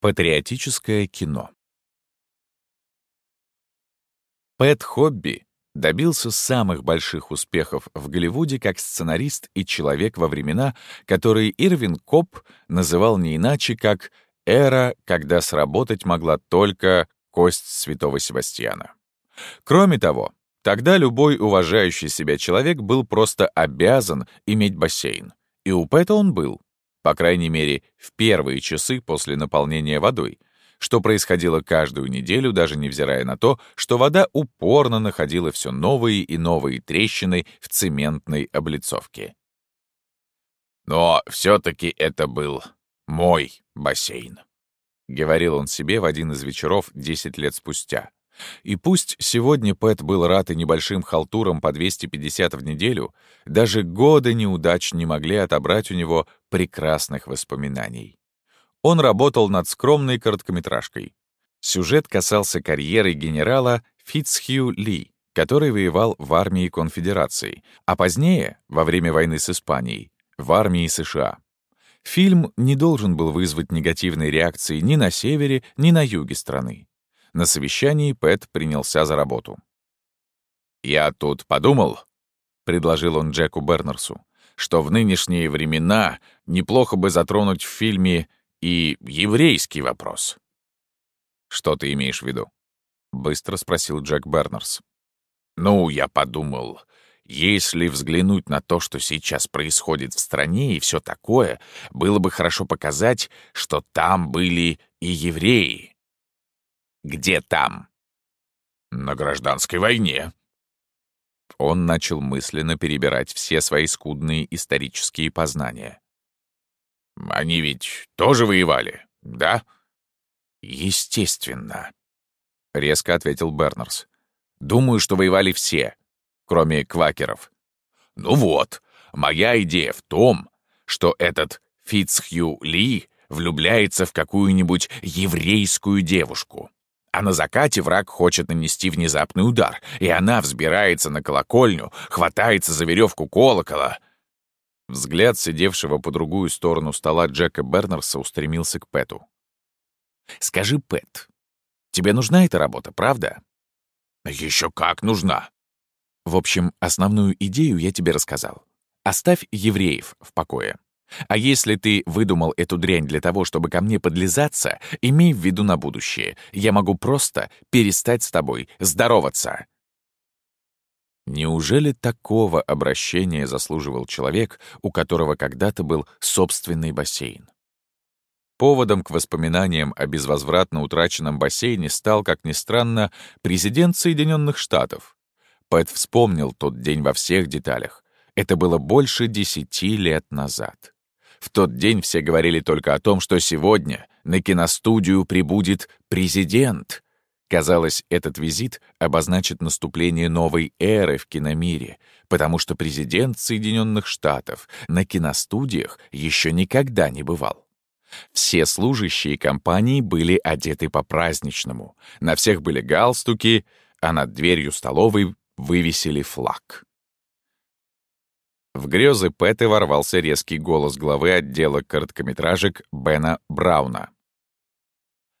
Патриотическое кино Пэт Хобби добился самых больших успехов в Голливуде как сценарист и человек во времена, которые Ирвин Коп называл не иначе, как «эра, когда сработать могла только кость святого Себастьяна». Кроме того, тогда любой уважающий себя человек был просто обязан иметь бассейн. И у Пэта он был, по крайней мере, в первые часы после наполнения водой, что происходило каждую неделю, даже невзирая на то, что вода упорно находила все новые и новые трещины в цементной облицовке. «Но все-таки это был мой бассейн», — говорил он себе в один из вечеров 10 лет спустя. И пусть сегодня Пэт был рад и небольшим халтурам по 250 в неделю, даже годы неудач не могли отобрать у него прекрасных воспоминаний. Он работал над скромной короткометражкой. Сюжет касался карьеры генерала Фитцхью Ли, который воевал в армии конфедерации, а позднее, во время войны с Испанией, в армии США. Фильм не должен был вызвать негативной реакции ни на севере, ни на юге страны. На совещании Пэт принялся за работу. «Я тут подумал», — предложил он Джеку Бернерсу, «что в нынешние времена неплохо бы затронуть в фильме и еврейский вопрос». «Что ты имеешь в виду?» — быстро спросил Джек Бернерс. «Ну, я подумал, если взглянуть на то, что сейчас происходит в стране и все такое, было бы хорошо показать, что там были и евреи. Где там? На гражданской войне. Он начал мысленно перебирать все свои скудные исторические познания. Они ведь тоже воевали, да? Естественно. Резко ответил Бернерс. Думаю, что воевали все, кроме квакеров. Ну вот, моя идея в том, что этот Фицхью Ли влюбляется в какую-нибудь еврейскую девушку. А на закате враг хочет нанести внезапный удар, и она взбирается на колокольню, хватается за веревку колокола. Взгляд сидевшего по другую сторону стола Джека Бернерса устремился к Пэту. «Скажи, Пэт, тебе нужна эта работа, правда?» «Еще как нужна!» «В общем, основную идею я тебе рассказал. Оставь евреев в покое. А если ты выдумал эту дрянь для того, чтобы ко мне подлизаться, имей в виду на будущее. Я могу просто перестать с тобой здороваться. Неужели такого обращения заслуживал человек, у которого когда-то был собственный бассейн? Поводом к воспоминаниям о безвозвратно утраченном бассейне стал, как ни странно, президент Соединенных Штатов. Пэт вспомнил тот день во всех деталях. Это было больше десяти лет назад. В тот день все говорили только о том, что сегодня на киностудию прибудет президент. Казалось, этот визит обозначит наступление новой эры в киномире, потому что президент Соединенных Штатов на киностудиях еще никогда не бывал. Все служащие компании были одеты по-праздничному, на всех были галстуки, а над дверью столовой вывесили флаг. В грезы Пэты ворвался резкий голос главы отдела короткометражек Бена Брауна.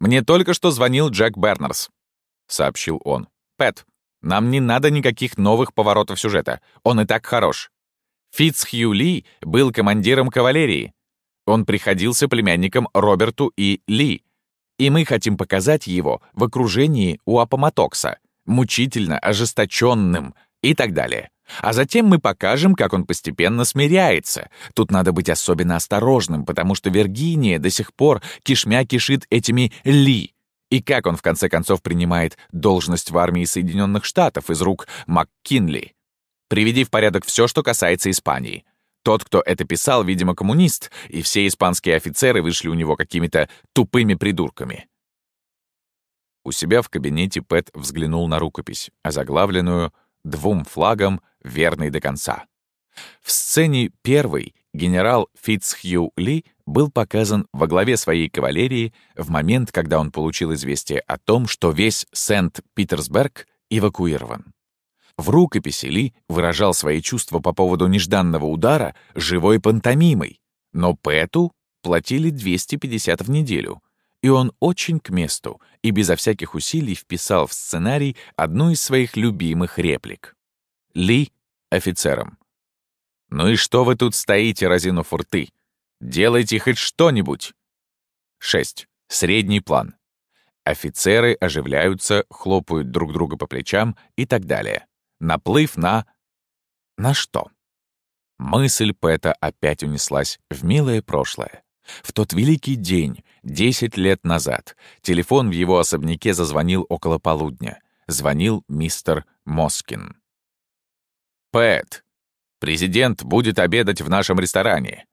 «Мне только что звонил Джек Бернерс», — сообщил он. «Пэт, нам не надо никаких новых поворотов сюжета. Он и так хорош. Фитцхью Ли был командиром кавалерии. Он приходился племянником Роберту и Ли. И мы хотим показать его в окружении у Апоматокса, мучительно ожесточенным и так далее. А затем мы покажем, как он постепенно смиряется. Тут надо быть особенно осторожным, потому что Виргиния до сих пор кишмя кишит этими «ли». И как он, в конце концов, принимает должность в армии Соединенных Штатов из рук МакКинли. Приведи в порядок все, что касается Испании. Тот, кто это писал, видимо, коммунист, и все испанские офицеры вышли у него какими-то тупыми придурками. У себя в кабинете Пэт взглянул на рукопись, озаглавленную двум флагам, верный до конца. В сцене первой генерал Фитцхью Ли был показан во главе своей кавалерии в момент, когда он получил известие о том, что весь Сент-Питерсберг эвакуирован. В рукописи Ли выражал свои чувства по поводу нежданного удара живой пантомимой, но Пэту платили 250 в неделю, и он очень к месту и безо всяких усилий вписал в сценарий одну из своих любимых реплик. Ли — офицером. «Ну и что вы тут стоите, разинув рты? Делайте хоть что-нибудь!» 6. Средний план. Офицеры оживляются, хлопают друг друга по плечам и так далее. Наплыв на... На что? Мысль Пэта опять унеслась в милое прошлое. В тот великий день, десять лет назад, телефон в его особняке зазвонил около полудня. Звонил мистер Москин. «Пэт, президент будет обедать в нашем ресторане.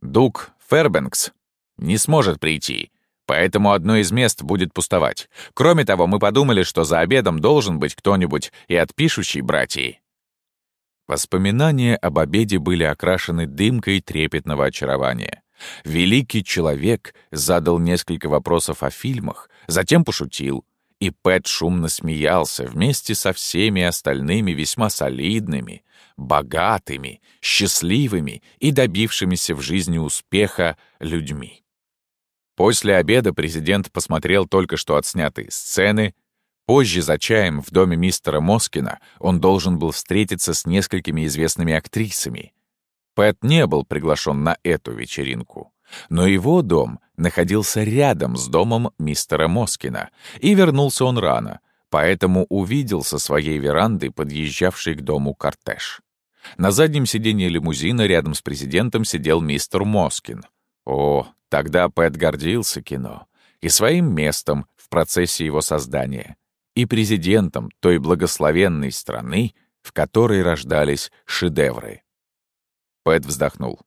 Дук Фербенкс не сможет прийти, поэтому одно из мест будет пустовать. Кроме того, мы подумали, что за обедом должен быть кто-нибудь и от пишущей братьи». Воспоминания об обеде были окрашены дымкой трепетного очарования. Великий человек задал несколько вопросов о фильмах, затем пошутил, и Пэт шумно смеялся вместе со всеми остальными весьма солидными, богатыми, счастливыми и добившимися в жизни успеха людьми. После обеда президент посмотрел только что отснятые сцены. Позже за чаем в доме мистера Москина он должен был встретиться с несколькими известными актрисами — Пэт не был приглашен на эту вечеринку. Но его дом находился рядом с домом мистера Москина, и вернулся он рано, поэтому увидел со своей веранды подъезжавший к дому кортеж. На заднем сиденье лимузина рядом с президентом сидел мистер Москин. О, тогда Пэт гордился кино и своим местом в процессе его создания, и президентом той благословенной страны, в которой рождались шедевры. Пэт вздохнул.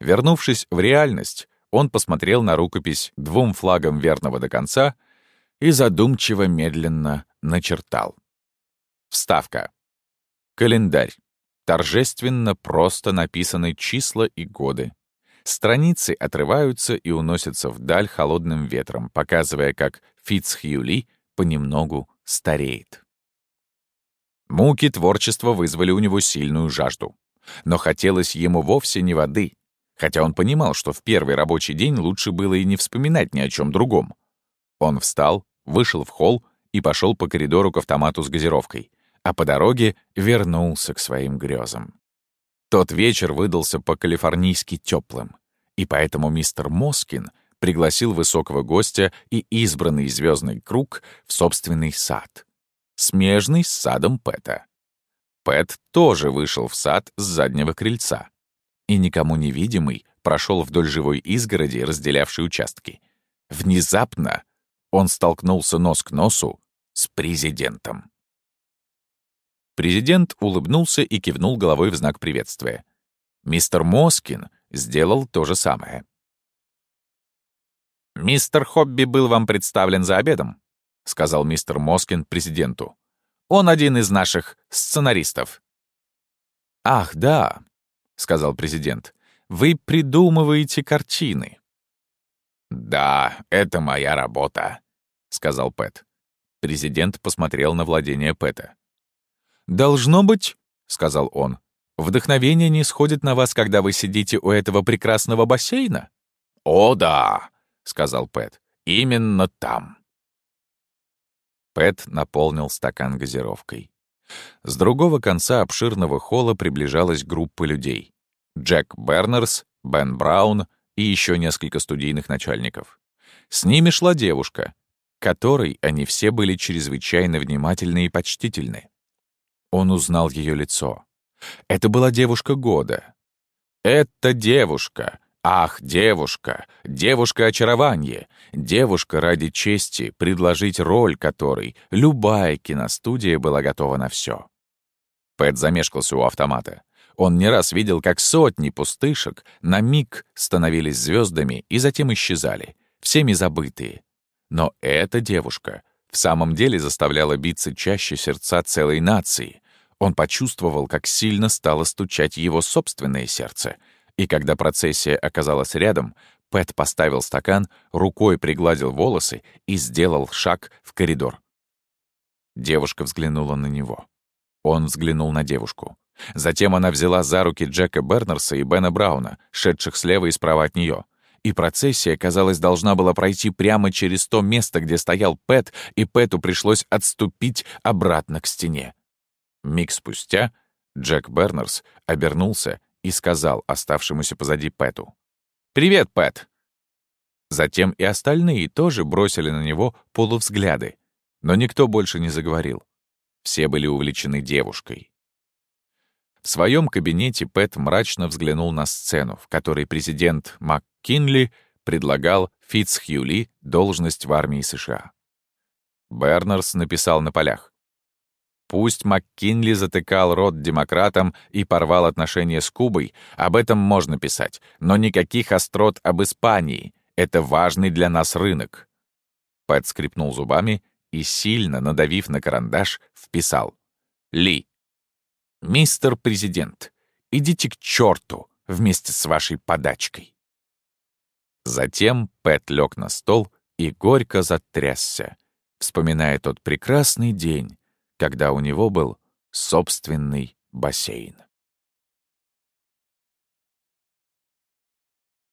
Вернувшись в реальность, он посмотрел на рукопись двум флагам верного до конца и задумчиво медленно начертал. Вставка. Календарь. Торжественно просто написаны числа и годы. Страницы отрываются и уносятся вдаль холодным ветром, показывая, как Фитцхьюли понемногу стареет. Муки творчества вызвали у него сильную жажду. Но хотелось ему вовсе не воды, хотя он понимал, что в первый рабочий день лучше было и не вспоминать ни о чем другом. Он встал, вышел в холл и пошел по коридору к автомату с газировкой, а по дороге вернулся к своим грезам. Тот вечер выдался по-калифорнийски теплым, и поэтому мистер Москин пригласил высокого гостя и избранный звездный круг в собственный сад, смежный с садом Пэта. Пэт тоже вышел в сад с заднего крыльца и, никому невидимый, прошел вдоль живой изгороди, разделявшей участки. Внезапно он столкнулся нос к носу с президентом. Президент улыбнулся и кивнул головой в знак приветствия. Мистер Москин сделал то же самое. «Мистер Хобби был вам представлен за обедом», — сказал мистер Москин президенту. Он один из наших сценаристов». «Ах, да», — сказал президент, — «вы придумываете картины». «Да, это моя работа», — сказал Пэт. Президент посмотрел на владение Пэта. «Должно быть», — сказал он, — «вдохновение не сходит на вас, когда вы сидите у этого прекрасного бассейна?» «О, да», — сказал Пэт, — «именно там». Пэт наполнил стакан газировкой. С другого конца обширного холла приближалась группа людей. Джек Бернерс, Бен Браун и еще несколько студийных начальников. С ними шла девушка, которой они все были чрезвычайно внимательны и почтительны. Он узнал ее лицо. Это была девушка года. «Это девушка!» Ах, девушка, девушка-очарование, девушка ради чести, предложить роль которой любая киностудия была готова на все. Пэт замешкался у автомата. Он не раз видел, как сотни пустышек на миг становились звездами и затем исчезали, всеми забытые. Но эта девушка в самом деле заставляла биться чаще сердца целой нации. Он почувствовал, как сильно стало стучать его собственное сердце — и когда процессия оказалась рядом, Пэт поставил стакан, рукой пригладил волосы и сделал шаг в коридор. Девушка взглянула на него. Он взглянул на девушку. Затем она взяла за руки Джека Бернерса и Бена Брауна, шедших слева и справа от нее. и процессия, казалось, должна была пройти прямо через то место, где стоял Пэт, и Пэту пришлось отступить обратно к стене. Миг спустя Джек Бернерс обернулся и сказал оставшемуся позади Пэту. «Привет, Пэт!» Затем и остальные тоже бросили на него полувзгляды, но никто больше не заговорил. Все были увлечены девушкой. В своем кабинете Пэт мрачно взглянул на сцену, в которой президент МакКинли предлагал Фитцхьюли должность в армии США. Бернерс написал на полях. Пусть МакКинли затыкал рот демократам и порвал отношения с Кубой, об этом можно писать, но никаких острот об Испании. Это важный для нас рынок. Пэт скрипнул зубами и, сильно надавив на карандаш, вписал. «Ли, мистер президент, идите к черту вместе с вашей подачкой». Затем Пэт лег на стол и горько затрясся, вспоминая тот прекрасный день, когда у него был собственный бассейн.